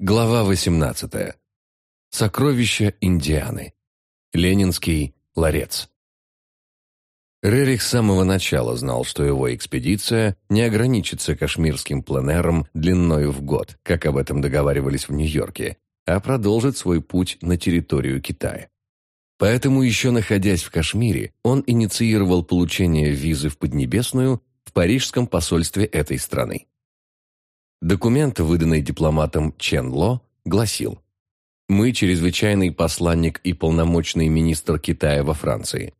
Глава 18. Сокровища Индианы. Ленинский ларец. Рерих с самого начала знал, что его экспедиция не ограничится кашмирским пленером длиною в год, как об этом договаривались в Нью-Йорке, а продолжит свой путь на территорию Китая. Поэтому, еще находясь в Кашмире, он инициировал получение визы в Поднебесную в парижском посольстве этой страны. Документ, выданный дипломатом Чен Ло, гласил «Мы чрезвычайный посланник и полномочный министр Китая во Франции.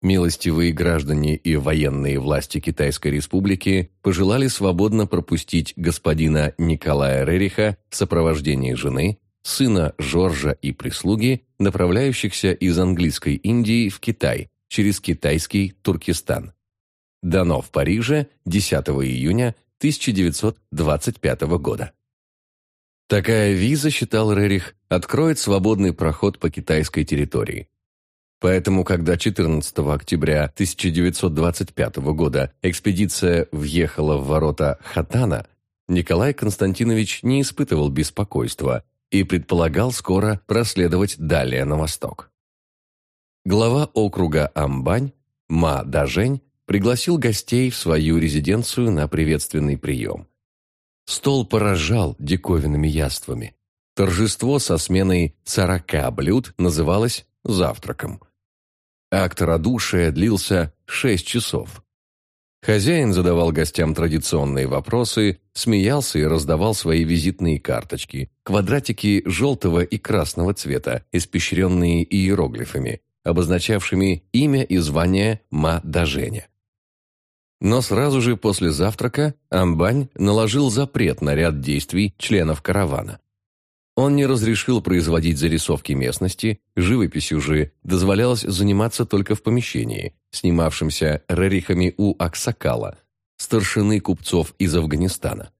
Милостивые граждане и военные власти Китайской Республики пожелали свободно пропустить господина Николая Рериха в сопровождении жены, сына Жоржа и прислуги, направляющихся из английской Индии в Китай через китайский Туркестан. Дано в Париже 10 июня 1925 года. Такая виза, считал Рерих, откроет свободный проход по китайской территории. Поэтому, когда 14 октября 1925 года экспедиция въехала в ворота Хатана, Николай Константинович не испытывал беспокойства и предполагал скоро проследовать далее на восток. Глава округа Амбань Ма Дажень пригласил гостей в свою резиденцию на приветственный прием. Стол поражал диковинными яствами. Торжество со сменой сорока блюд называлось завтраком. Акт радушия длился шесть часов. Хозяин задавал гостям традиционные вопросы, смеялся и раздавал свои визитные карточки, квадратики желтого и красного цвета, испещренные иероглифами, обозначавшими имя и звание Ма-Даженя. Но сразу же после завтрака Амбань наложил запрет на ряд действий членов каравана. Он не разрешил производить зарисовки местности, живописью же дозволялось заниматься только в помещении, снимавшемся рерихами у Аксакала, старшины купцов из Афганистана.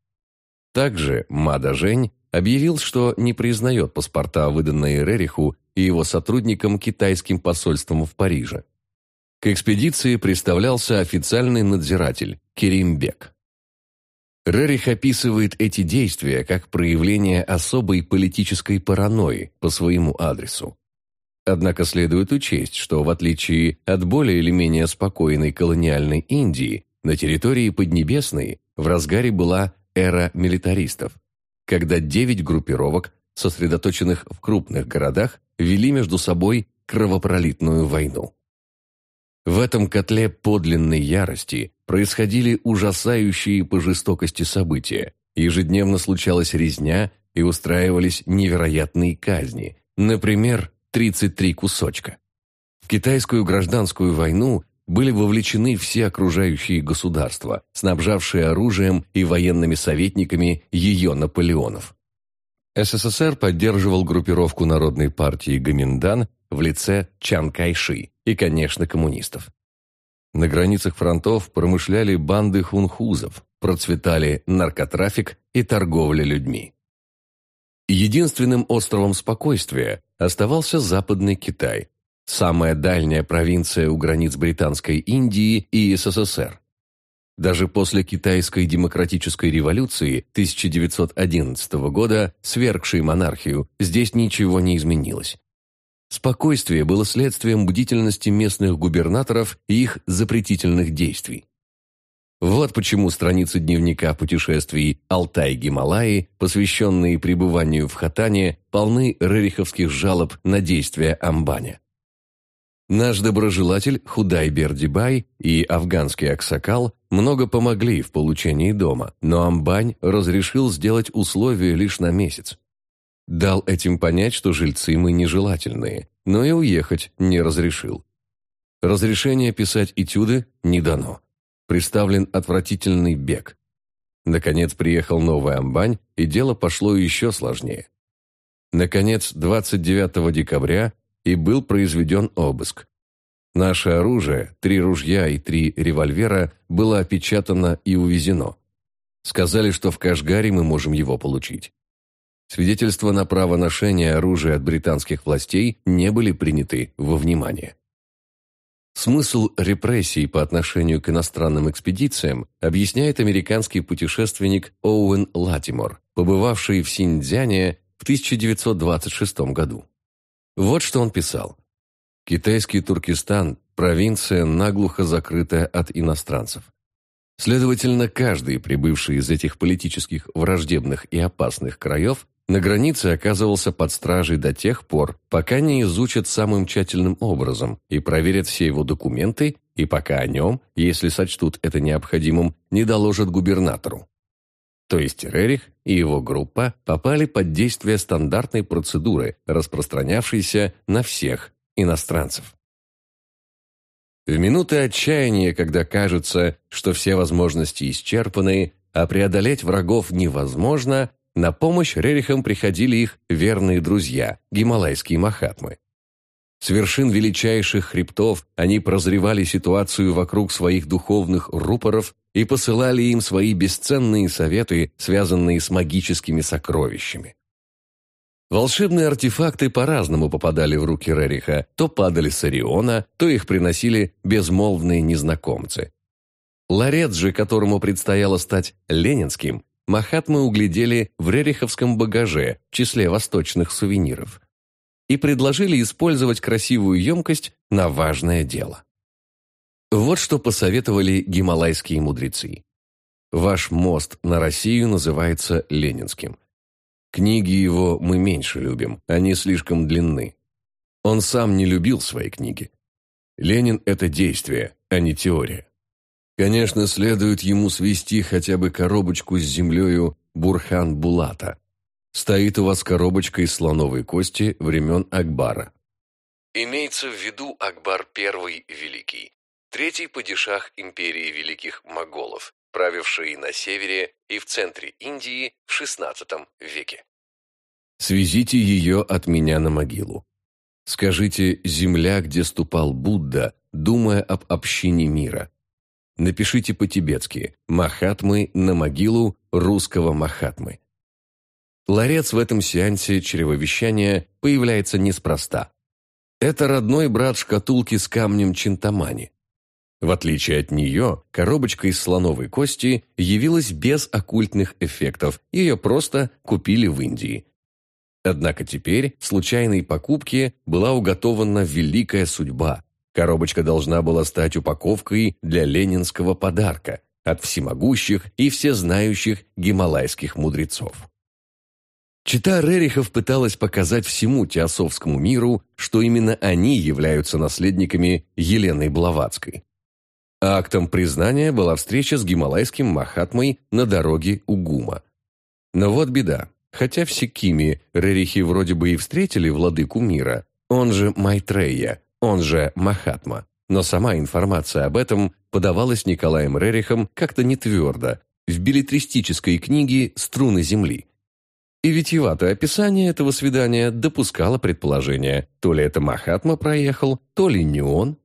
Также Мада Жень объявил, что не признает паспорта, выданные Рериху и его сотрудникам китайским посольством в Париже. К экспедиции представлялся официальный надзиратель Керимбек. Рерих описывает эти действия как проявление особой политической паранойи по своему адресу. Однако следует учесть, что в отличие от более или менее спокойной колониальной Индии, на территории Поднебесной в разгаре была эра милитаристов, когда девять группировок, сосредоточенных в крупных городах, вели между собой кровопролитную войну. В этом котле подлинной ярости происходили ужасающие по жестокости события. Ежедневно случалась резня и устраивались невероятные казни. Например, 33 кусочка. В китайскую гражданскую войну были вовлечены все окружающие государства, снабжавшие оружием и военными советниками ее Наполеонов. СССР поддерживал группировку Народной партии Гоминдан в лице Чан Кайши и, конечно, коммунистов. На границах фронтов промышляли банды хунхузов, процветали наркотрафик и торговля людьми. Единственным островом спокойствия оставался Западный Китай, самая дальняя провинция у границ Британской Индии и СССР. Даже после Китайской демократической революции 1911 года, свергшей монархию, здесь ничего не изменилось. Спокойствие было следствием бдительности местных губернаторов и их запретительных действий. Вот почему страницы дневника путешествий Алтай-Гималаи, посвященные пребыванию в Хатане, полны рериховских жалоб на действия Амбаня. Наш доброжелатель Худай Бердибай и афганский Аксакал много помогли в получении дома, но Амбань разрешил сделать условия лишь на месяц. Дал этим понять, что жильцы мы нежелательные, но и уехать не разрешил. Разрешение писать этюды не дано. Представлен отвратительный бег. Наконец приехал новый амбань, и дело пошло еще сложнее. Наконец, 29 декабря и был произведен обыск. Наше оружие, три ружья и три револьвера, было опечатано и увезено. Сказали, что в Кашгаре мы можем его получить. Свидетельства на право ношения оружия от британских властей не были приняты во внимание. Смысл репрессий по отношению к иностранным экспедициям объясняет американский путешественник Оуэн Латимор, побывавший в Синьцзяне в 1926 году. Вот что он писал. «Китайский Туркестан – провинция, наглухо закрытая от иностранцев. Следовательно, каждый, прибывший из этих политических враждебных и опасных краев, на границе оказывался под стражей до тех пор, пока не изучат самым тщательным образом и проверят все его документы, и пока о нем, если сочтут это необходимым, не доложат губернатору. То есть Рерих и его группа попали под действие стандартной процедуры, распространявшейся на всех иностранцев. В минуты отчаяния, когда кажется, что все возможности исчерпаны, а преодолеть врагов невозможно, на помощь Рерихам приходили их верные друзья, гималайские махатмы. С вершин величайших хребтов они прозревали ситуацию вокруг своих духовных рупоров и посылали им свои бесценные советы, связанные с магическими сокровищами. Волшебные артефакты по-разному попадали в руки Рериха, то падали с Ориона, то их приносили безмолвные незнакомцы. Ларец же, которому предстояло стать ленинским, Махатмы углядели в рериховском багаже в числе восточных сувениров и предложили использовать красивую емкость на важное дело. Вот что посоветовали гималайские мудрецы. Ваш мост на Россию называется Ленинским. Книги его мы меньше любим, они слишком длинны. Он сам не любил свои книги. Ленин – это действие, а не теория. Конечно, следует ему свести хотя бы коробочку с землею Бурхан-Булата. Стоит у вас коробочка из слоновой кости времен Акбара. Имеется в виду Акбар I Великий, третий падишах империи великих моголов, правивший на севере и в центре Индии в XVI веке. Свезите ее от меня на могилу. Скажите «земля, где ступал Будда», думая об общине мира – Напишите по-тибетски «Махатмы на могилу русского Махатмы». Ларец в этом сеансе чревовещания появляется неспроста. Это родной брат шкатулки с камнем Чинтамани. В отличие от нее, коробочка из слоновой кости явилась без оккультных эффектов, ее просто купили в Индии. Однако теперь случайной покупке была уготована великая судьба, Коробочка должна была стать упаковкой для ленинского подарка от всемогущих и всезнающих гималайских мудрецов. Чита Рерихов пыталась показать всему теософскому миру, что именно они являются наследниками Елены Блаватской. Актом признания была встреча с гималайским Махатмой на дороге Угума. Но вот беда. Хотя в Секиме Рерихи вроде бы и встретили владыку мира, он же Майтрея, он же Махатма. Но сама информация об этом подавалась Николаем Рерихом как-то не твердо, в билетристической книге «Струны земли». И витиеватое описание этого свидания допускало предположение, то ли это Махатма проехал, то ли не он,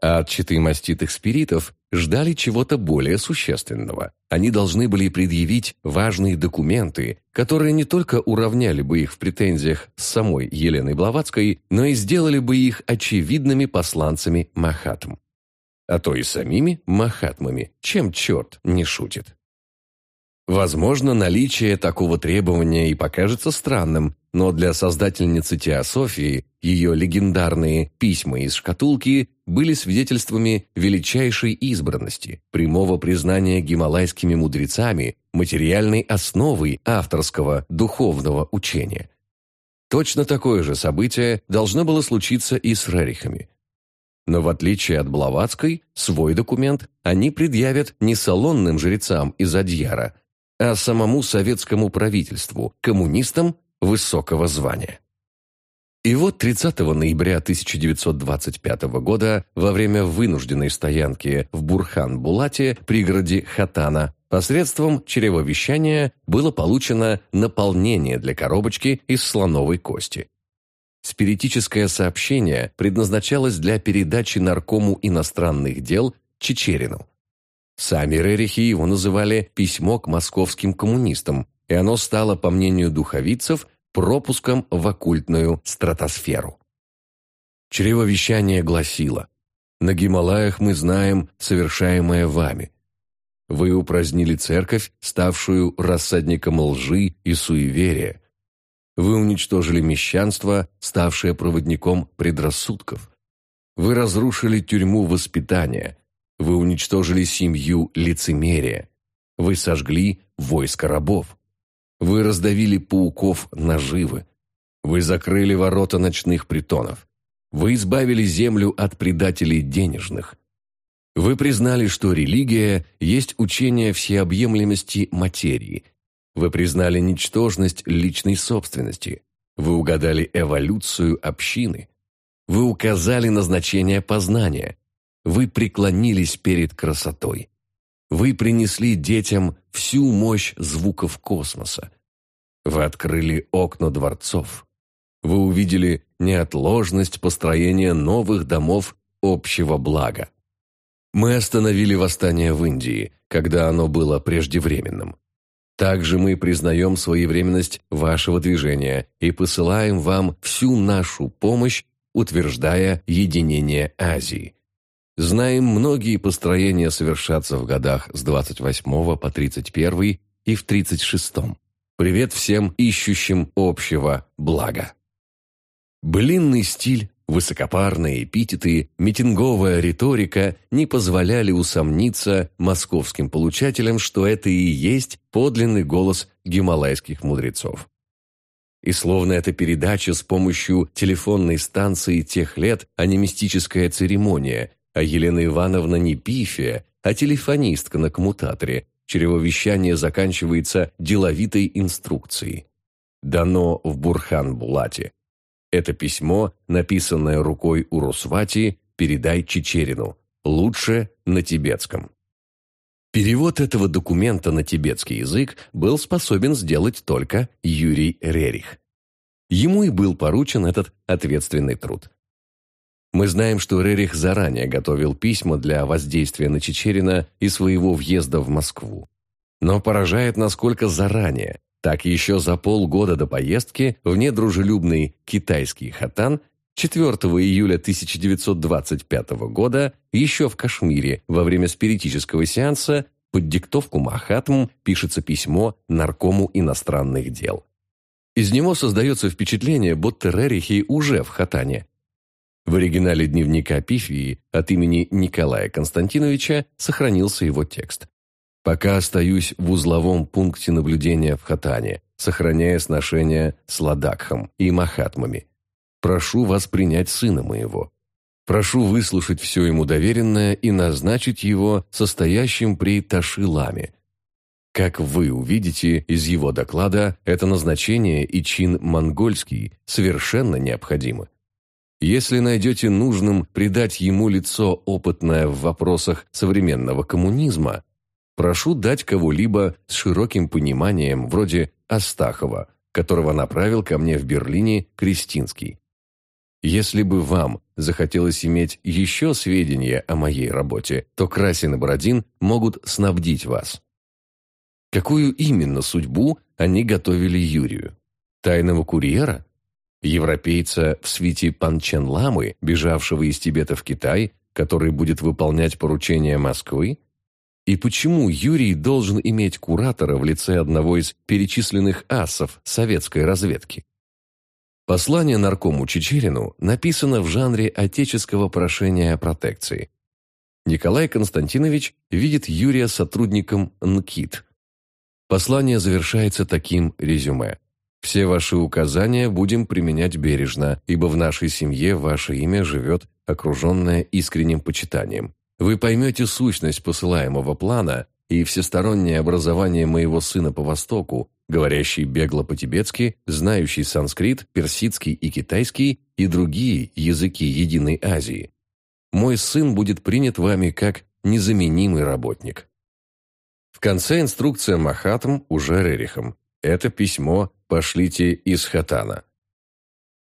а от читы маститых спиритов ждали чего-то более существенного. Они должны были предъявить важные документы, которые не только уравняли бы их в претензиях с самой Еленой Блаватской, но и сделали бы их очевидными посланцами Махатм. А то и самими Махатмами, чем черт не шутит. Возможно, наличие такого требования и покажется странным, но для создательницы теософии ее легендарные «письма из шкатулки» были свидетельствами величайшей избранности, прямого признания гималайскими мудрецами материальной основой авторского духовного учения. Точно такое же событие должно было случиться и с Рерихами. Но в отличие от Блаватской, свой документ они предъявят не салонным жрецам из Адьяра – а самому советскому правительству, коммунистам высокого звания. И вот 30 ноября 1925 года, во время вынужденной стоянки в Бурхан-Булате, пригороде Хатана, посредством чревовещания было получено наполнение для коробочки из слоновой кости. Спиритическое сообщение предназначалось для передачи наркому иностранных дел Чечерину. Сами Рерихи его называли «письмо к московским коммунистам», и оно стало, по мнению духовицев, пропуском в оккультную стратосферу. Чревовещание гласило на Гималаях мы знаем совершаемое вами. Вы упразднили церковь, ставшую рассадником лжи и суеверия. Вы уничтожили мещанство, ставшее проводником предрассудков. Вы разрушили тюрьму воспитания. Вы уничтожили семью лицемерия. Вы сожгли войско рабов. Вы раздавили пауков наживы. Вы закрыли ворота ночных притонов. Вы избавили землю от предателей денежных. Вы признали, что религия есть учение всеобъемлемости материи. Вы признали ничтожность личной собственности. Вы угадали эволюцию общины. Вы указали назначение познания. Вы преклонились перед красотой. Вы принесли детям всю мощь звуков космоса. Вы открыли окна дворцов. Вы увидели неотложность построения новых домов общего блага. Мы остановили восстание в Индии, когда оно было преждевременным. Также мы признаем своевременность вашего движения и посылаем вам всю нашу помощь, утверждая единение Азии. Знаем, многие построения совершатся в годах с 28 по 31 и в 36. Привет всем ищущим общего блага. Блинный стиль, высокопарные эпитеты, митинговая риторика не позволяли усомниться московским получателям, что это и есть подлинный голос гималайских мудрецов. И словно эта передача с помощью телефонной станции тех лет, а не мистическая церемония, а Елена Ивановна не пифия, а телефонистка на коммутаторе, чревовещание заканчивается деловитой инструкцией. Дано в Бурхан-Булате, это письмо, написанное рукой Урусвати, передай Чечерину. Лучше на тибетском. Перевод этого документа на тибетский язык был способен сделать только Юрий Рерих. Ему и был поручен этот ответственный труд. Мы знаем, что Рерих заранее готовил письма для воздействия на Чечерина и своего въезда в Москву. Но поражает, насколько заранее, так еще за полгода до поездки в недружелюбный китайский Хатан 4 июля 1925 года еще в Кашмире во время спиритического сеанса под диктовку Махатм пишется письмо наркому иностранных дел. Из него создается впечатление, будто Рерихи уже в Хатане. В оригинале дневника Пифии от имени Николая Константиновича сохранился его текст. Пока остаюсь в узловом пункте наблюдения в Хатане, сохраняя сношения с Ладакхом и Махатмами. Прошу вас принять сына моего. Прошу выслушать все ему доверенное и назначить его состоящим при Ташиламе. Как вы увидите из его доклада, это назначение и чин монгольский совершенно необходимы. Если найдете нужным придать ему лицо, опытное в вопросах современного коммунизма, Прошу дать кого-либо с широким пониманием, вроде Астахова, которого направил ко мне в Берлине Кристинский. Если бы вам захотелось иметь еще сведения о моей работе, то Красин и Бородин могут снабдить вас. Какую именно судьбу они готовили Юрию? Тайного курьера? Европейца в свите Панчен Ламы, бежавшего из Тибета в Китай, который будет выполнять поручения Москвы? И почему Юрий должен иметь куратора в лице одного из перечисленных асов советской разведки? Послание наркому Чечерину написано в жанре отеческого прошения о протекции. Николай Константинович видит Юрия сотрудником НКИТ. Послание завершается таким резюме. «Все ваши указания будем применять бережно, ибо в нашей семье ваше имя живет, окруженное искренним почитанием. Вы поймете сущность посылаемого плана и всестороннее образование моего сына по Востоку, говорящий бегло по-тибетски, знающий санскрит, персидский и китайский и другие языки Единой Азии. Мой сын будет принят вами как незаменимый работник. В конце инструкция Махатм уже Рерихом. Это письмо пошлите из Хатана.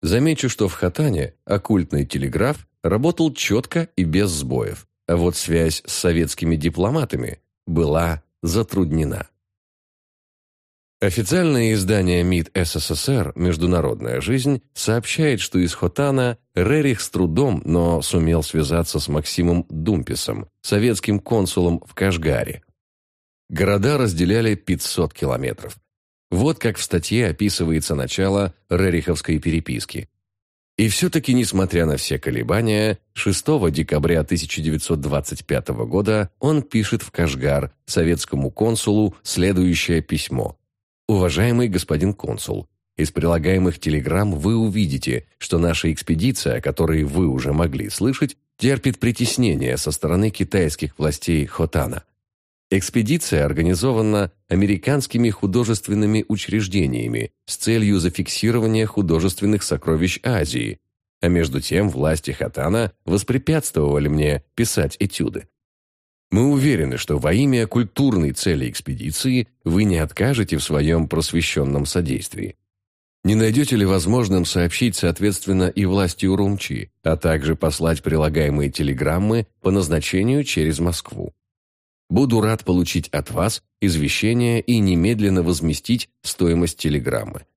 Замечу, что в Хатане оккультный телеграф работал четко и без сбоев а вот связь с советскими дипломатами была затруднена. Официальное издание МИД СССР «Международная жизнь» сообщает, что из Хотана Рерих с трудом, но сумел связаться с Максимом Думписом, советским консулом в Кашгаре. Города разделяли 500 километров. Вот как в статье описывается начало Рериховской переписки. И все-таки, несмотря на все колебания, 6 декабря 1925 года он пишет в Кашгар советскому консулу следующее письмо – Уважаемый господин консул, из прилагаемых телеграмм вы увидите, что наша экспедиция, о которой вы уже могли слышать, терпит притеснение со стороны китайских властей Хотана. Экспедиция организована американскими художественными учреждениями с целью зафиксирования художественных сокровищ Азии, а между тем власти Хотана воспрепятствовали мне писать этюды. Мы уверены, что во имя культурной цели экспедиции вы не откажете в своем просвещенном содействии. Не найдете ли возможным сообщить, соответственно, и власти Урумчи, а также послать прилагаемые телеграммы по назначению через Москву? Буду рад получить от вас извещение и немедленно возместить стоимость телеграммы.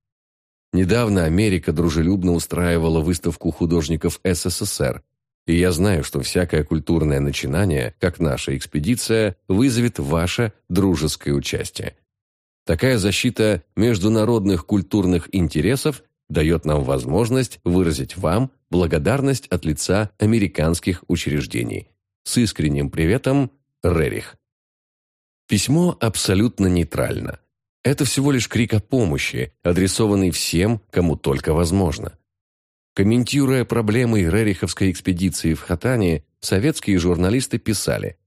Недавно Америка дружелюбно устраивала выставку художников СССР, и я знаю, что всякое культурное начинание, как наша экспедиция, вызовет ваше дружеское участие. Такая защита международных культурных интересов дает нам возможность выразить вам благодарность от лица американских учреждений. С искренним приветом, Рерих. Письмо абсолютно нейтрально. Это всего лишь крик о помощи, адресованный всем, кому только возможно. Комментируя проблемы Рериховской экспедиции в Хатане, советские журналисты писали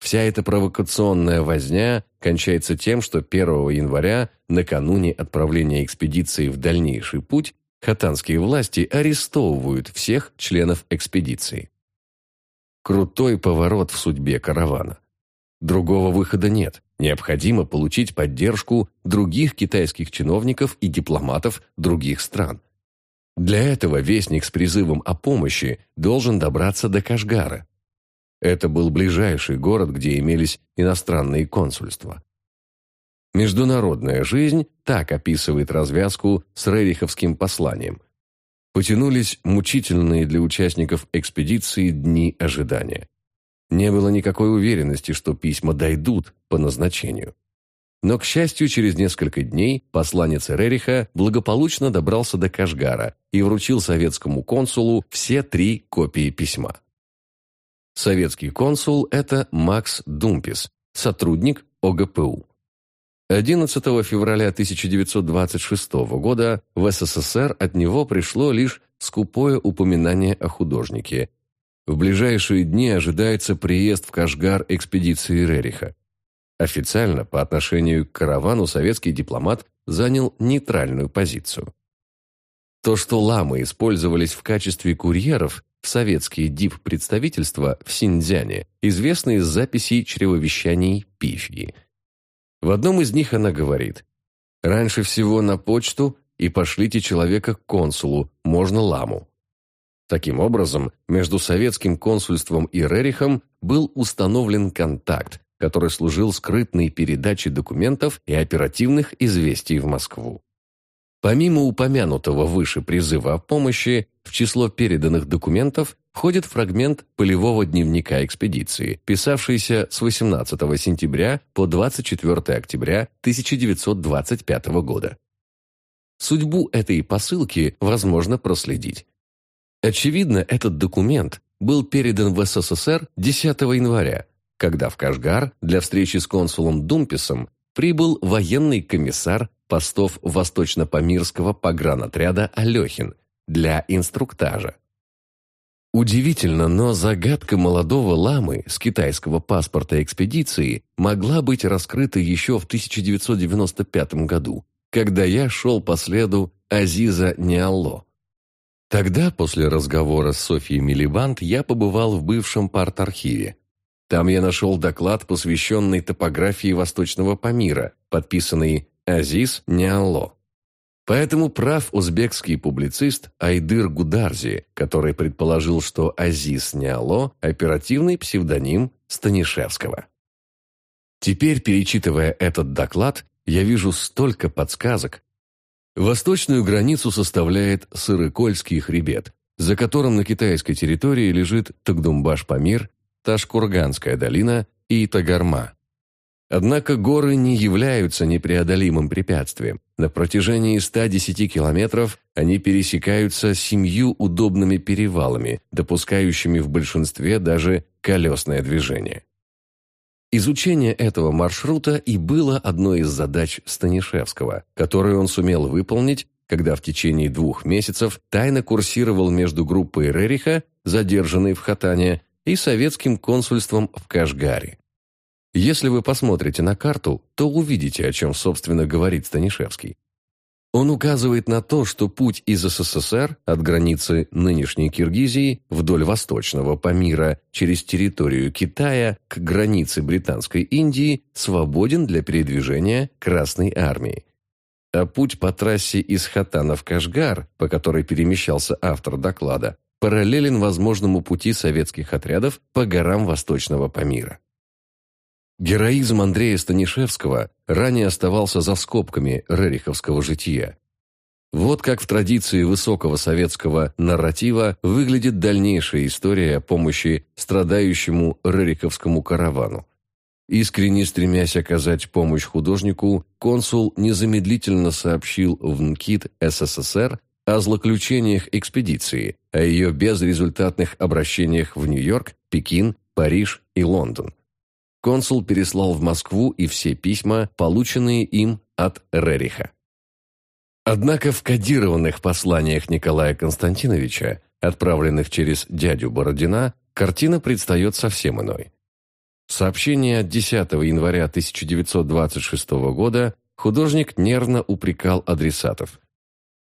«Вся эта провокационная возня кончается тем, что 1 января, накануне отправления экспедиции в дальнейший путь, хатанские власти арестовывают всех членов экспедиции». Крутой поворот в судьбе каравана. Другого выхода нет. Необходимо получить поддержку других китайских чиновников и дипломатов других стран – для этого вестник с призывом о помощи должен добраться до Кашгара. Это был ближайший город, где имелись иностранные консульства. Международная жизнь так описывает развязку с Рериховским посланием. Потянулись мучительные для участников экспедиции дни ожидания. Не было никакой уверенности, что письма дойдут по назначению. Но, к счастью, через несколько дней посланец Рериха благополучно добрался до Кашгара и вручил советскому консулу все три копии письма. Советский консул – это Макс Думпис, сотрудник ОГПУ. 11 февраля 1926 года в СССР от него пришло лишь скупое упоминание о художнике. В ближайшие дни ожидается приезд в Кашгар экспедиции Рериха. Официально по отношению к каравану советский дипломат занял нейтральную позицию. То, что ламы использовались в качестве курьеров в советские дип-представительства в Синьцзяне, известно из записей чревовещаний Пифии. В одном из них она говорит «Раньше всего на почту и пошлите человека к консулу, можно ламу». Таким образом, между советским консульством и Рерихом был установлен контакт, который служил скрытной передаче документов и оперативных известий в Москву. Помимо упомянутого выше призыва о помощи, в число переданных документов входит фрагмент полевого дневника экспедиции, писавшийся с 18 сентября по 24 октября 1925 года. Судьбу этой посылки возможно проследить. Очевидно, этот документ был передан в СССР 10 января, когда в Кашгар для встречи с консулом Думписом прибыл военный комиссар постов Восточно-Памирского погранотряда Алехин для инструктажа. Удивительно, но загадка молодого ламы с китайского паспорта экспедиции могла быть раскрыта еще в 1995 году, когда я шел по следу Азиза Ниалло. Тогда, после разговора с Софией Милибанд, я побывал в бывшем парт-архиве, там я нашел доклад, посвященный топографии Восточного Памира, подписанный Азиз Ниалло. Поэтому прав узбекский публицист Айдыр Гударзи, который предположил, что Азиз Ниалло – оперативный псевдоним Станишевского. Теперь, перечитывая этот доклад, я вижу столько подсказок. Восточную границу составляет Сырыкольский хребет, за которым на китайской территории лежит Тагдумбаш-Памир, Ташкурганская долина и Тагарма. Однако горы не являются непреодолимым препятствием. На протяжении 110 километров они пересекаются семью удобными перевалами, допускающими в большинстве даже колесное движение. Изучение этого маршрута и было одной из задач Станишевского, которую он сумел выполнить, когда в течение двух месяцев тайно курсировал между группой Рериха, задержанной в Хатане, и советским консульством в Кашгаре. Если вы посмотрите на карту, то увидите, о чем, собственно, говорит Станишевский. Он указывает на то, что путь из СССР от границы нынешней Киргизии вдоль восточного Памира через территорию Китая к границе Британской Индии свободен для передвижения Красной Армии. А путь по трассе из Хатана в Кашгар, по которой перемещался автор доклада, параллелен возможному пути советских отрядов по горам Восточного Памира. Героизм Андрея Станишевского ранее оставался за скобками рериховского жития. Вот как в традиции высокого советского нарратива выглядит дальнейшая история помощи страдающему рериховскому каравану. Искренне стремясь оказать помощь художнику, консул незамедлительно сообщил в НКИД СССР о злоключениях экспедиции, о ее безрезультатных обращениях в Нью-Йорк, Пекин, Париж и Лондон – консул переслал в Москву и все письма, полученные им от Рериха. Однако в кодированных посланиях Николая Константиновича, отправленных через дядю Бородина, картина предстает совсем иной. Сообщение от 10 января 1926 года художник нервно упрекал адресатов.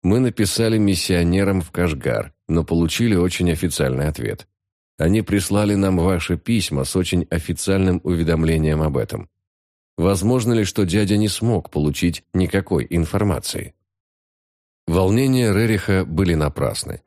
«Мы написали миссионерам в Кашгар, но получили очень официальный ответ. Они прислали нам ваши письма с очень официальным уведомлением об этом. Возможно ли, что дядя не смог получить никакой информации? Волнения Рериха были напрасны.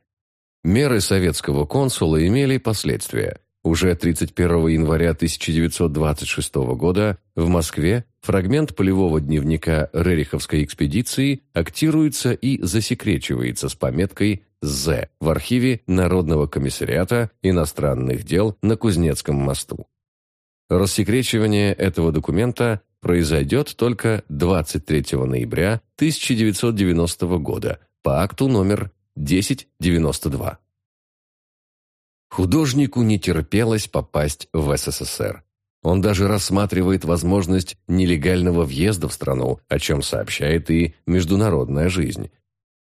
Меры советского консула имели последствия. Уже 31 января 1926 года в Москве фрагмент полевого дневника Рериховской экспедиции актируется и засекречивается с пометкой «З» в архиве Народного комиссариата иностранных дел на Кузнецком мосту. Рассекречивание этого документа произойдет только 23 ноября 1990 года по акту номер 1092. Художнику не терпелось попасть в СССР. Он даже рассматривает возможность нелегального въезда в страну, о чем сообщает и международная жизнь.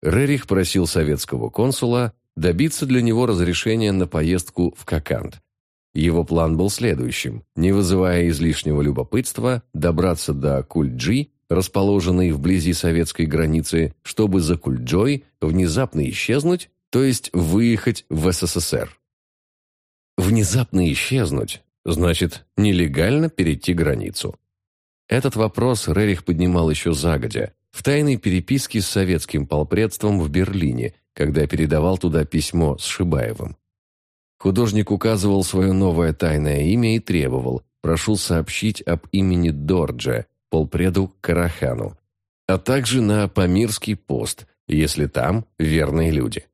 Рерих просил советского консула добиться для него разрешения на поездку в Коканд. Его план был следующим – не вызывая излишнего любопытства, добраться до Кульджи, расположенной вблизи советской границы, чтобы за Кульджой внезапно исчезнуть, то есть выехать в СССР. Внезапно исчезнуть значит нелегально перейти границу. Этот вопрос Рерих поднимал еще загодя, в тайной переписке с советским полпредством в Берлине, когда передавал туда письмо с Шибаевым. Художник указывал свое новое тайное имя и требовал, прошу сообщить об имени Дорджа, полпреду Карахану, а также на Памирский пост, если там верные люди.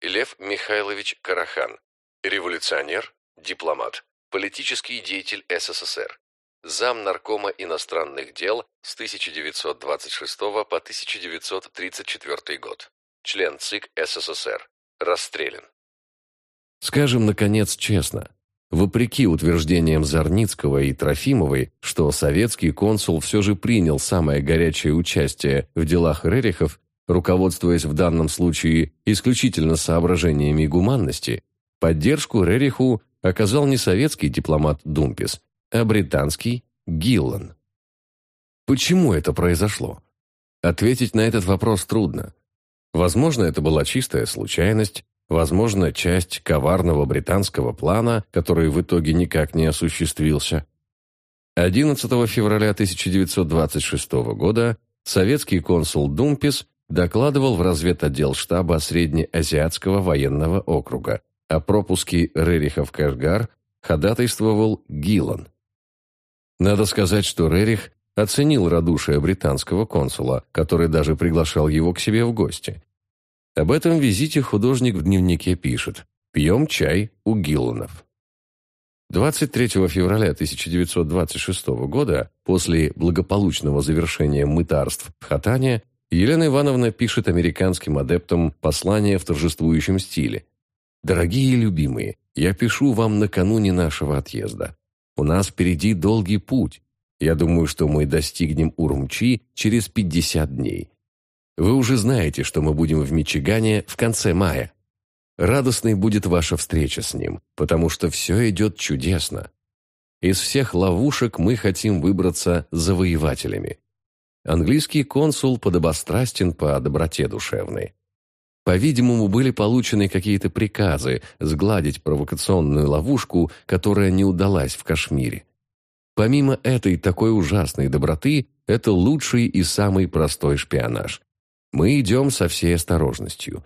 Лев Михайлович Карахан, Революционер, дипломат, политический деятель СССР. Зам наркома иностранных дел с 1926 по 1934 год. Член ЦИК СССР. Расстрелян. Скажем, наконец, честно. Вопреки утверждениям Зарницкого и Трофимовой, что советский консул все же принял самое горячее участие в делах Рерихов, руководствуясь в данном случае исключительно соображениями гуманности, Поддержку Рериху оказал не советский дипломат Думпис, а британский Гиллан. Почему это произошло? Ответить на этот вопрос трудно. Возможно, это была чистая случайность, возможно, часть коварного британского плана, который в итоге никак не осуществился. 11 февраля 1926 года советский консул Думпис докладывал в разведотдел штаба Среднеазиатского военного округа, о пропуске Рериха в Кашгар ходатайствовал Гилан. Надо сказать, что Рерих оценил радушие британского консула, который даже приглашал его к себе в гости. Об этом визите художник в дневнике пишет «Пьем чай у Гилланов». 23 февраля 1926 года, после благополучного завершения мытарств в Хатане, Елена Ивановна пишет американским адептам послание в торжествующем стиле. «Дорогие и любимые, я пишу вам накануне нашего отъезда. У нас впереди долгий путь. Я думаю, что мы достигнем Урумчи через 50 дней. Вы уже знаете, что мы будем в Мичигане в конце мая. Радостной будет ваша встреча с ним, потому что все идет чудесно. Из всех ловушек мы хотим выбраться завоевателями. Английский консул подобострастен по доброте душевной. По-видимому, были получены какие-то приказы сгладить провокационную ловушку, которая не удалась в Кашмире. Помимо этой такой ужасной доброты, это лучший и самый простой шпионаж. Мы идем со всей осторожностью.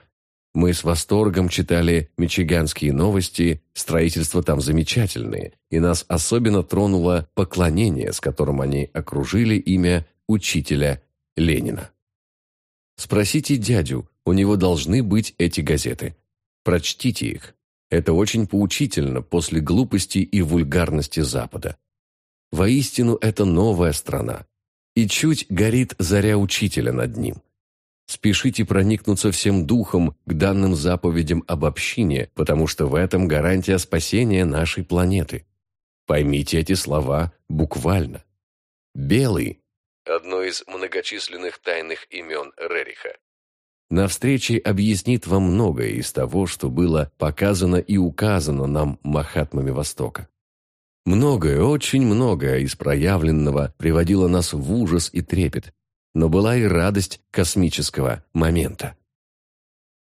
Мы с восторгом читали мичиганские новости, строительство там замечательное, и нас особенно тронуло поклонение, с которым они окружили имя учителя Ленина. Спросите дядю, у него должны быть эти газеты. Прочтите их. Это очень поучительно после глупости и вульгарности Запада. Воистину, это новая страна. И чуть горит заря учителя над ним. Спешите проникнуться всем духом к данным заповедям об общине, потому что в этом гарантия спасения нашей планеты. Поймите эти слова буквально. Белый – одно из многочисленных тайных имен Рериха. На встрече объяснит вам многое из того, что было показано и указано нам Махатмами Востока. Многое, очень многое из проявленного приводило нас в ужас и трепет, но была и радость космического момента.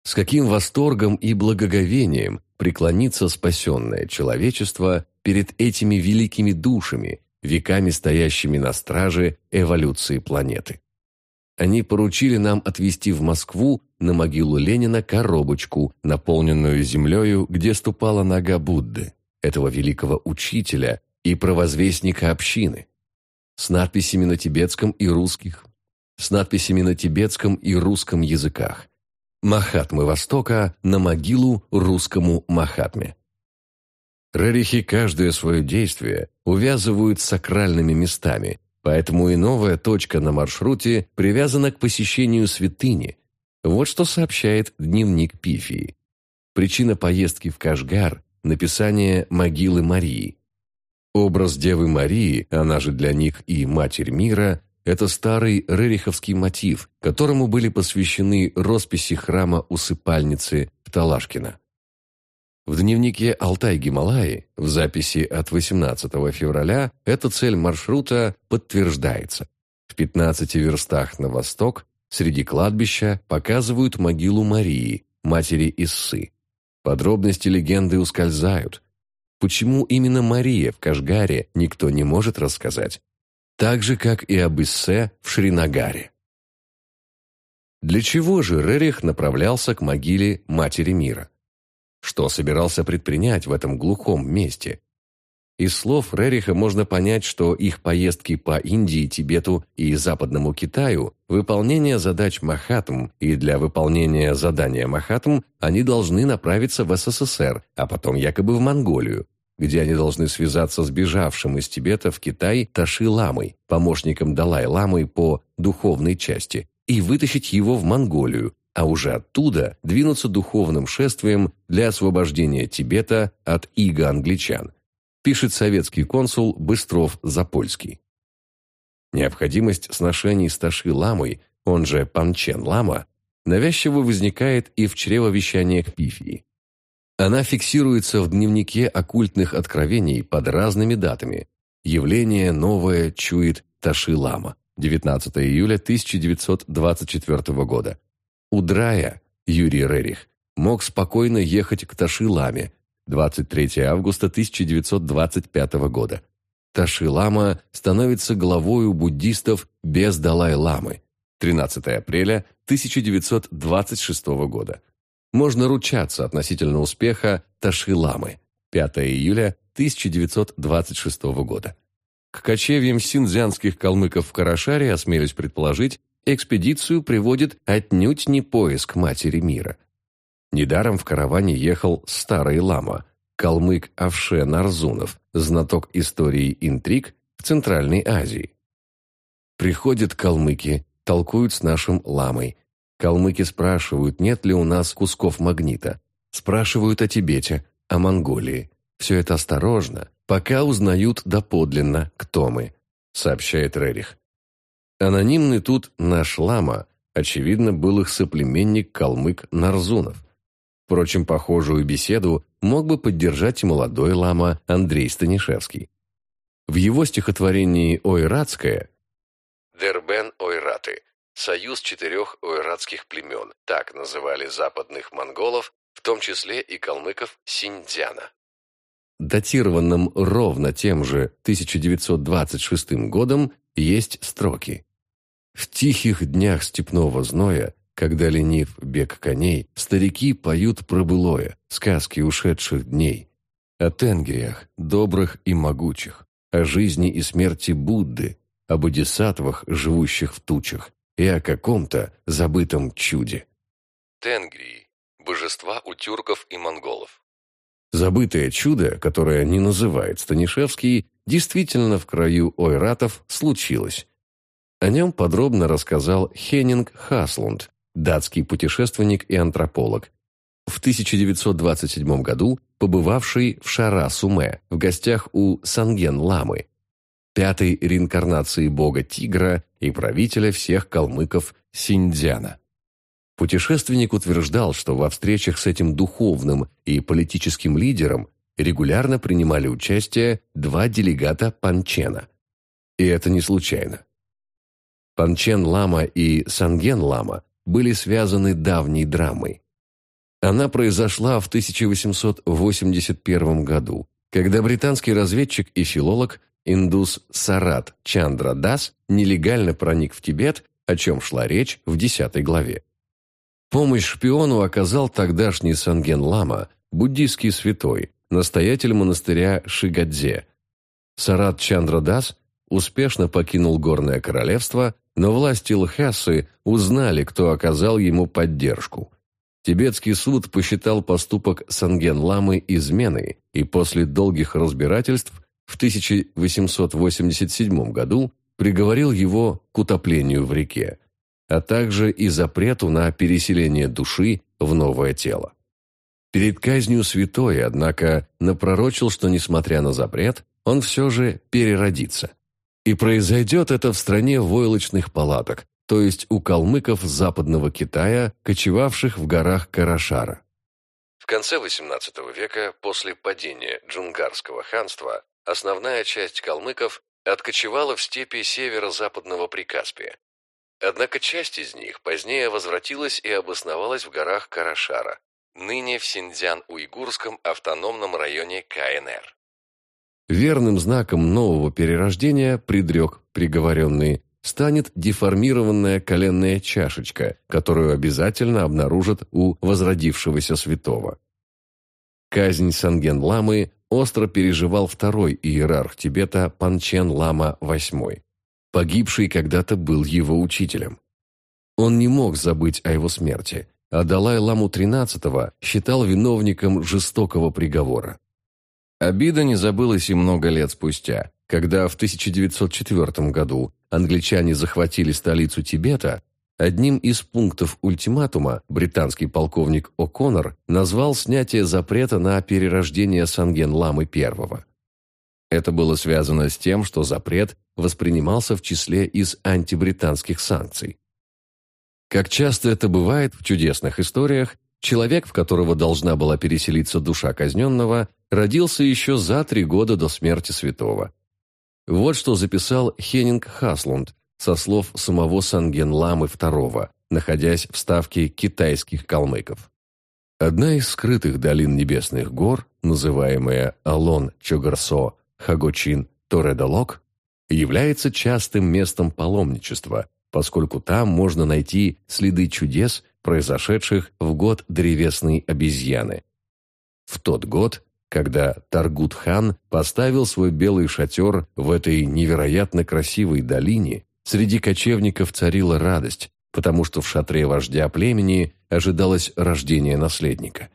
С каким восторгом и благоговением преклонится спасенное человечество перед этими великими душами, веками стоящими на страже эволюции планеты. Они поручили нам отвезти в Москву на могилу Ленина коробочку, наполненную землею, где ступала нога Будды, этого великого учителя и провозвестника общины, с надписями на тибетском и русских, с надписями на тибетском и русском языках. Махатмы Востока на могилу русскому Махатме. Рерихи каждое свое действие увязывают с сакральными местами, поэтому и новая точка на маршруте привязана к посещению святыни. Вот что сообщает дневник Пифии. Причина поездки в Кашгар – написание могилы Марии. Образ Девы Марии, она же для них и Матерь мира, это старый рериховский мотив, которому были посвящены росписи храма усыпальницы в Талашкино. В дневнике «Алтай-Гималаи» в записи от 18 февраля эта цель маршрута подтверждается. В 15 верстах на восток среди кладбища показывают могилу Марии, матери Иссы. Подробности легенды ускользают. Почему именно Мария в Кашгаре, никто не может рассказать так же, как и об Иссе в Шринагаре. Для чего же Рерих направлялся к могиле Матери Мира? Что собирался предпринять в этом глухом месте? Из слов Рериха можно понять, что их поездки по Индии, Тибету и Западному Китаю – выполнение задач Махатм, и для выполнения задания Махатм они должны направиться в СССР, а потом якобы в Монголию, где они должны связаться с бежавшим из Тибета в Китай Таши-ламой, помощником Далай-ламы по духовной части, и вытащить его в Монголию, а уже оттуда двинуться духовным шествием для освобождения Тибета от иго-англичан, пишет советский консул Быстров-Запольский. Необходимость сношений с Таши-ламой, он же Панчен-лама, навязчиво возникает и в чревовещаниях Пифии. Она фиксируется в дневнике оккультных откровений под разными датами. Явление новое чует Таши-Лама. 19 июля 1924 года. Удрая, Юрий Рерих, мог спокойно ехать к Таши-Ламе. 23 августа 1925 года. Таши-Лама становится главою буддистов без Далай-Ламы. 13 апреля 1926 года можно ручаться относительно успеха Таши-ламы 5 июля 1926 года. К кочевьям синьцзянских калмыков в Карашаре, осмелюсь предположить, экспедицию приводит отнюдь не поиск матери мира. Недаром в караване ехал старый лама, калмык Авше Нарзунов, знаток истории интриг в Центральной Азии. Приходят калмыки, толкуют с нашим ламой. Калмыки спрашивают, нет ли у нас кусков магнита. Спрашивают о Тибете, о Монголии. Все это осторожно, пока узнают доподлинно, кто мы, сообщает Рерих. Анонимный тут наш лама, очевидно, был их соплеменник калмык Нарзунов. Впрочем, похожую беседу мог бы поддержать молодой лама Андрей Станишевский. В его стихотворении «Ойратское» «Дербен Ойраты» – союз четырех ойратских племен, так называли западных монголов, в том числе и калмыков Синьцзяна датированном ровно тем же 1926 годом, есть строки. «В тихих днях степного зноя, когда ленив бег коней, старики поют про былое, сказки ушедших дней, о тенгриях, добрых и могучих, о жизни и смерти Будды, об бодисаттвах, живущих в тучах, и о каком-то забытом чуде». Тенгрии – божества у тюрков и монголов. Забытое чудо, которое не называет Станишевский, действительно в краю ойратов случилось. О нем подробно рассказал Хеннинг Хаслунд, датский путешественник и антрополог, в 1927 году побывавший в Шара-Суме в гостях у Санген-Ламы, пятой реинкарнации бога-тигра и правителя всех калмыков Синьцзяна. Путешественник утверждал, что во встречах с этим духовным и политическим лидером регулярно принимали участие два делегата Панчена. И это не случайно. Панчен Лама и Санген Лама были связаны давней драмой. Она произошла в 1881 году, когда британский разведчик и филолог индус Сарат Чандра Дас нелегально проник в Тибет, о чем шла речь в 10 главе. Помощь шпиону оказал тогдашний Санген-лама, буддийский святой, настоятель монастыря Шигадзе. Сарат Чандрадас успешно покинул Горное Королевство, но власти Лхасы узнали, кто оказал ему поддержку. Тибетский суд посчитал поступок Санген-ламы изменой, и после долгих разбирательств в 1887 году приговорил его к утоплению в реке а также и запрету на переселение души в новое тело. Перед казнью святой, однако, напророчил, что, несмотря на запрет, он все же переродится. И произойдет это в стране войлочных палаток, то есть у калмыков западного Китая, кочевавших в горах Карашара. В конце XVIII века, после падения Джунгарского ханства, основная часть калмыков откочевала в степи северо-западного Прикаспия, Однако часть из них позднее возвратилась и обосновалась в горах Карашара, ныне в Синьцзян-Уйгурском автономном районе КНР. Верным знаком нового перерождения, предрек приговоренный, станет деформированная коленная чашечка, которую обязательно обнаружат у возродившегося святого. Казнь Санген-ламы остро переживал второй иерарх Тибета Панчен-лама VIII. Погибший когда-то был его учителем. Он не мог забыть о его смерти, а Далай-ламу XIII считал виновником жестокого приговора. Обида не забылась и много лет спустя, когда в 1904 году англичане захватили столицу Тибета, одним из пунктов ультиматума британский полковник О'Коннор назвал снятие запрета на перерождение Санген-ламы I. Это было связано с тем, что запрет воспринимался в числе из антибританских санкций. Как часто это бывает в чудесных историях, человек, в которого должна была переселиться душа казненного, родился еще за три года до смерти святого. Вот что записал Хеннинг Хаслунд со слов самого Санген-ламы II, находясь в ставке китайских калмыков. Одна из скрытых долин небесных гор, называемая Алон-Чогарсо, Хагочин, Торедолок, является частым местом паломничества, поскольку там можно найти следы чудес, произошедших в год древесной обезьяны. В тот год когда Таргут-хан поставил свой белый шатер в этой невероятно красивой долине, среди кочевников царила радость, потому что в шатре вождя племени ожидалось рождение наследника.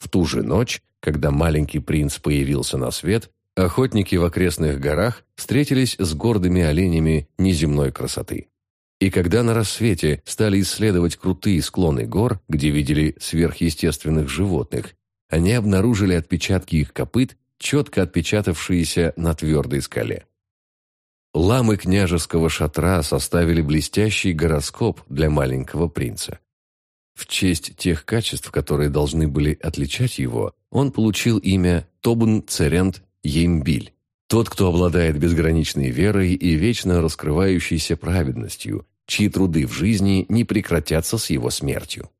В ту же ночь, когда маленький принц появился на свет, охотники в окрестных горах встретились с гордыми оленями неземной красоты. И когда на рассвете стали исследовать крутые склоны гор, где видели сверхъестественных животных, они обнаружили отпечатки их копыт, четко отпечатавшиеся на твердой скале. Ламы княжеского шатра составили блестящий гороскоп для маленького принца. В честь тех качеств, которые должны были отличать его, он получил имя Тобун Церент Ембиль, тот, кто обладает безграничной верой и вечно раскрывающейся праведностью, чьи труды в жизни не прекратятся с его смертью.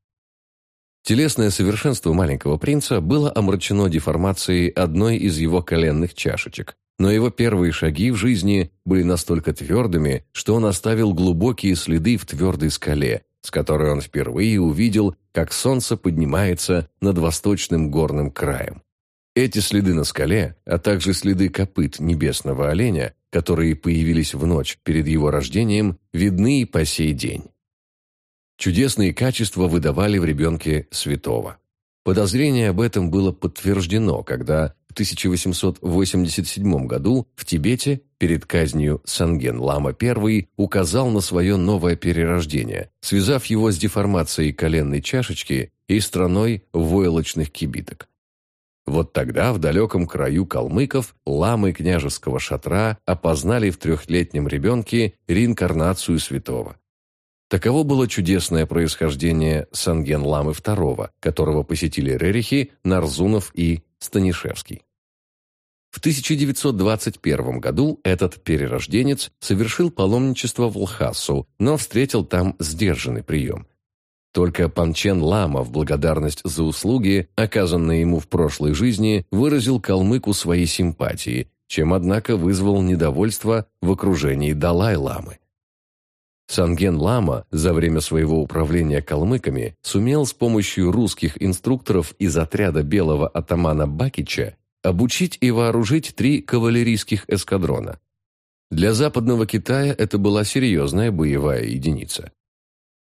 Телесное совершенство маленького принца было омрачено деформацией одной из его коленных чашечек, но его первые шаги в жизни были настолько твердыми, что он оставил глубокие следы в твердой скале, с которой он впервые увидел, как солнце поднимается над восточным горным краем. Эти следы на скале, а также следы копыт небесного оленя, которые появились в ночь перед его рождением, видны и по сей день. Чудесные качества выдавали в ребенке святого. Подозрение об этом было подтверждено, когда в 1887 году в Тибете перед казнью Санген Лама I указал на свое новое перерождение, связав его с деформацией коленной чашечки и страной войлочных кибиток. Вот тогда в далеком краю калмыков ламы княжеского шатра опознали в трехлетнем ребенке реинкарнацию святого. Таково было чудесное происхождение Санген-ламы II, которого посетили Рерихи, Нарзунов и Станишевский. В 1921 году этот перерожденец совершил паломничество в Лхасу, но встретил там сдержанный прием. Только Панчен Лама в благодарность за услуги, оказанные ему в прошлой жизни, выразил калмыку свои симпатии, чем, однако, вызвал недовольство в окружении Далай-ламы. Санген Лама за время своего управления калмыками сумел с помощью русских инструкторов из отряда белого атамана Бакича обучить и вооружить три кавалерийских эскадрона. Для Западного Китая это была серьезная боевая единица.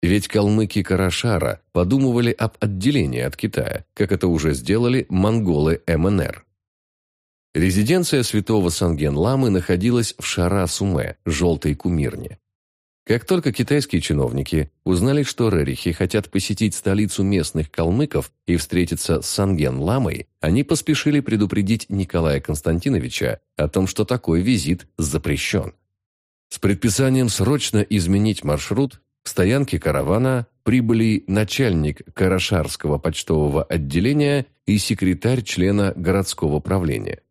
Ведь калмыки Карашара подумывали об отделении от Китая, как это уже сделали монголы МНР. Резиденция святого Санген-ламы находилась в Шара-Суме, желтой кумирне. Как только китайские чиновники узнали, что рерихи хотят посетить столицу местных калмыков и встретиться с Санген-ламой, они поспешили предупредить Николая Константиновича о том, что такой визит запрещен. С предписанием срочно изменить маршрут к стоянке каравана прибыли начальник Карашарского почтового отделения и секретарь члена городского правления.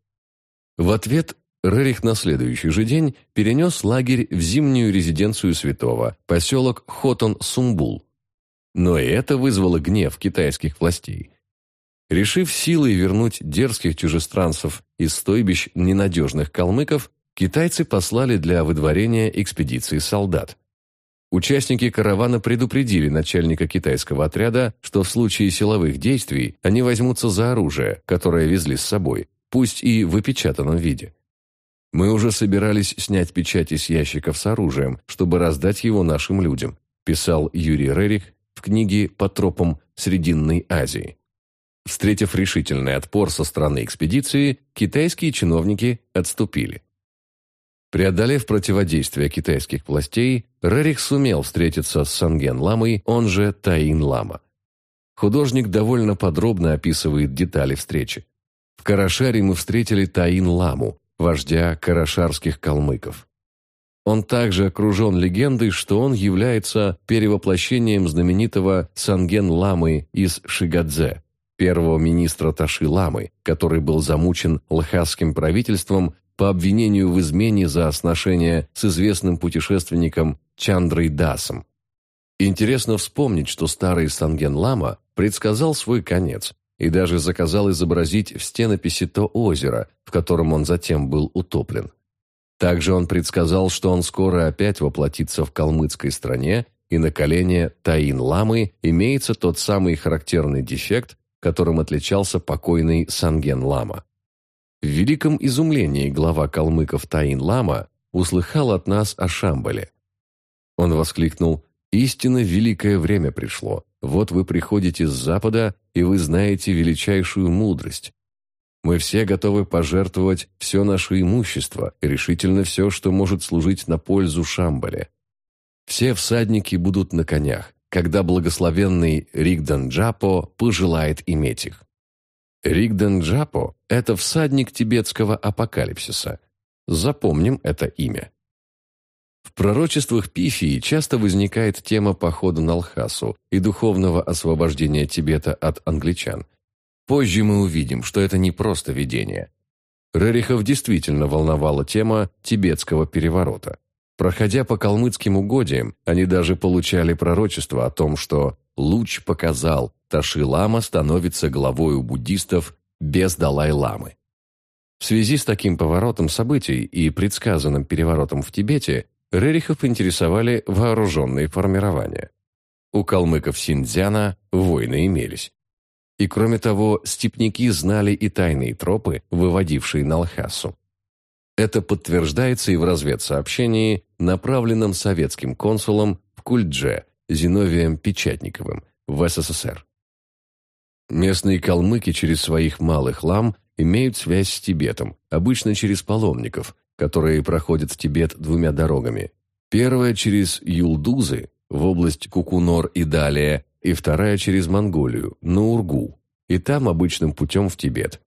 В ответ Рерих на следующий же день перенес лагерь в зимнюю резиденцию святого, поселок Хотон-Сумбул. Но и это вызвало гнев китайских властей. Решив силой вернуть дерзких чужестранцев из стойбищ ненадежных калмыков, китайцы послали для выдворения экспедиции солдат. Участники каравана предупредили начальника китайского отряда, что в случае силовых действий они возьмутся за оружие, которое везли с собой, пусть и в опечатанном виде. Мы уже собирались снять печати с ящиков с оружием, чтобы раздать его нашим людям, писал Юрий Рерих в книге «По тропам Срединной Азии». Встретив решительный отпор со стороны экспедиции, китайские чиновники отступили. Преодолев противодействие китайских властей, Рерих сумел встретиться с Санген-ламой, он же Таин-лама. Художник довольно подробно описывает детали встречи. В Карашаре мы встретили Таин-ламу, вождя карашарских калмыков. Он также окружен легендой, что он является перевоплощением знаменитого Санген-ламы из Шигадзе, первого министра Таши-ламы, который был замучен лхасским правительством по обвинению в измене за сношение с известным путешественником Чандрой Дасом. Интересно вспомнить, что старый Санген-лама предсказал свой конец, и даже заказал изобразить в стенописи то озеро, в котором он затем был утоплен. Также он предсказал, что он скоро опять воплотится в калмыцкой стране, и на колене Таин-ламы имеется тот самый характерный дефект, которым отличался покойный Санген Лама. В великом изумлении глава калмыков Таин Лама услыхал от нас о Шамбале. Он воскликнул «Истинно великое время пришло. Вот вы приходите с Запада, и вы знаете величайшую мудрость. Мы все готовы пожертвовать все наше имущество, решительно все, что может служить на пользу Шамбале. Все всадники будут на конях, когда благословенный Ригдан Джапо пожелает иметь их. Ригдан Джапо – это всадник тибетского апокалипсиса. Запомним это имя. В пророчествах Пифии часто возникает тема похода на Лхасу и духовного освобождения Тибета от англичан – Позже мы увидим, что это не просто видение. Рерихов действительно волновала тема тибетского переворота. Проходя по калмыцким угодьям, они даже получали пророчество о том, что луч показал, Таши-лама становится главой у буддистов без Далай-ламы. В связи с таким поворотом событий и предсказанным переворотом в Тибете, Рерихов интересовали вооруженные формирования. У калмыков Синдзяна войны имелись. И кроме того, степняки знали и тайные тропы, выводившие на Лхасу. Это подтверждается и в разведсообщении, направленном советским консулом в Кульдже Зиновием Печатниковым в СССР. Местные калмыки через своих малых лам имеют связь с Тибетом, обычно через паломников, которые проходят в Тибет двумя дорогами. Первая через Юлдузы в область Кукунор и далее, и вторая через Монголию, на Ургу, и там обычным путем в Тибет.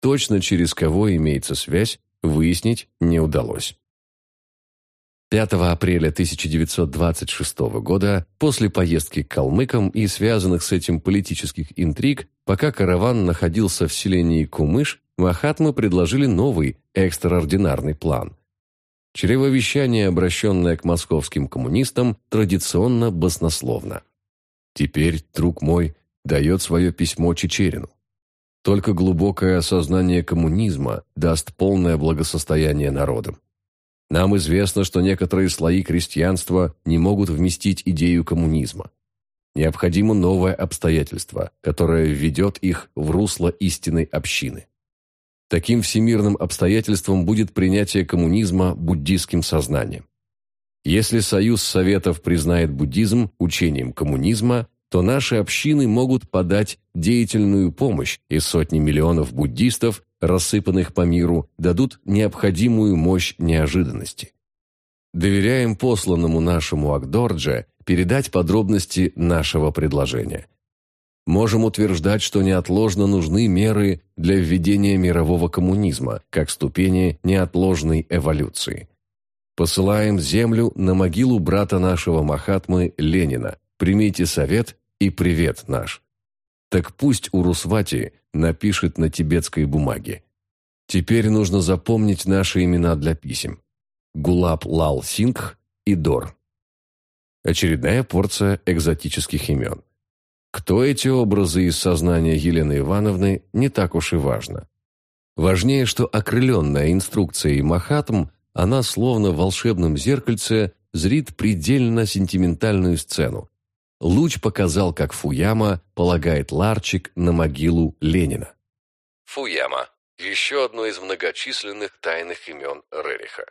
Точно через кого имеется связь, выяснить не удалось. 5 апреля 1926 года, после поездки к калмыкам и связанных с этим политических интриг, пока караван находился в селении Кумыш, Махатмы предложили новый, экстраординарный план. Чревовещание, обращенное к московским коммунистам, традиционно баснословно. Теперь, друг мой, дает свое письмо Чечерину. Только глубокое осознание коммунизма даст полное благосостояние народам. Нам известно, что некоторые слои крестьянства не могут вместить идею коммунизма. Необходимо новое обстоятельство, которое введет их в русло истинной общины. Таким всемирным обстоятельством будет принятие коммунизма буддийским сознанием. Если Союз Советов признает буддизм учением коммунизма, то наши общины могут подать деятельную помощь, и сотни миллионов буддистов, рассыпанных по миру, дадут необходимую мощь неожиданности. Доверяем посланному нашему Агдордже передать подробности нашего предложения. Можем утверждать, что неотложно нужны меры для введения мирового коммунизма как ступени неотложной эволюции. Посылаем землю на могилу брата нашего Махатмы Ленина. Примите совет и привет наш. Так пусть Урусвати напишет на тибетской бумаге. Теперь нужно запомнить наши имена для писем. Гулаб Лал Сингх и Дор. Очередная порция экзотических имен. Кто эти образы из сознания Елены Ивановны, не так уж и важно. Важнее, что окрыленная инструкцией Махатм она, словно в волшебном зеркальце, зрит предельно сентиментальную сцену. Луч показал, как Фуяма полагает ларчик на могилу Ленина. Фуяма – еще одно из многочисленных тайных имен Рериха.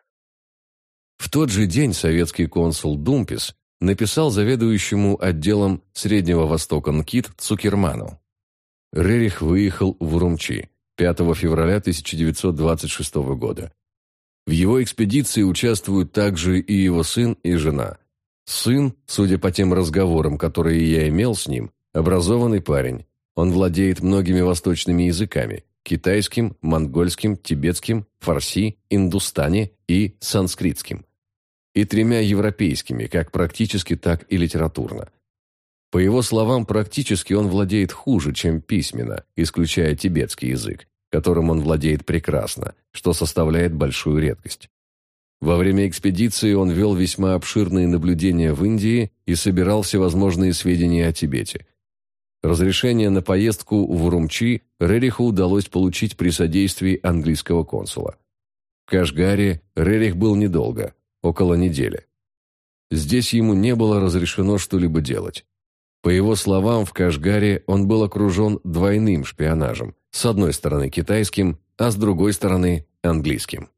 В тот же день советский консул Думпис написал заведующему отделом Среднего Востока НКИТ Цукерману. Рерих выехал в Урумчи 5 февраля 1926 года в его экспедиции участвуют также и его сын и жена. Сын, судя по тем разговорам, которые я имел с ним, образованный парень. Он владеет многими восточными языками – китайским, монгольским, тибетским, фарси, индустани и санскритским. И тремя европейскими, как практически, так и литературно. По его словам, практически он владеет хуже, чем письменно, исключая тибетский язык которым он владеет прекрасно, что составляет большую редкость. Во время экспедиции он вел весьма обширные наблюдения в Индии и собирал всевозможные сведения о Тибете. Разрешение на поездку в Урумчи Рериху удалось получить при содействии английского консула. В Кашгаре Рерих был недолго, около недели. Здесь ему не было разрешено что-либо делать. По его словам, в Кашгаре он был окружен двойным шпионажем, с одной стороны китайским, а с другой стороны английским.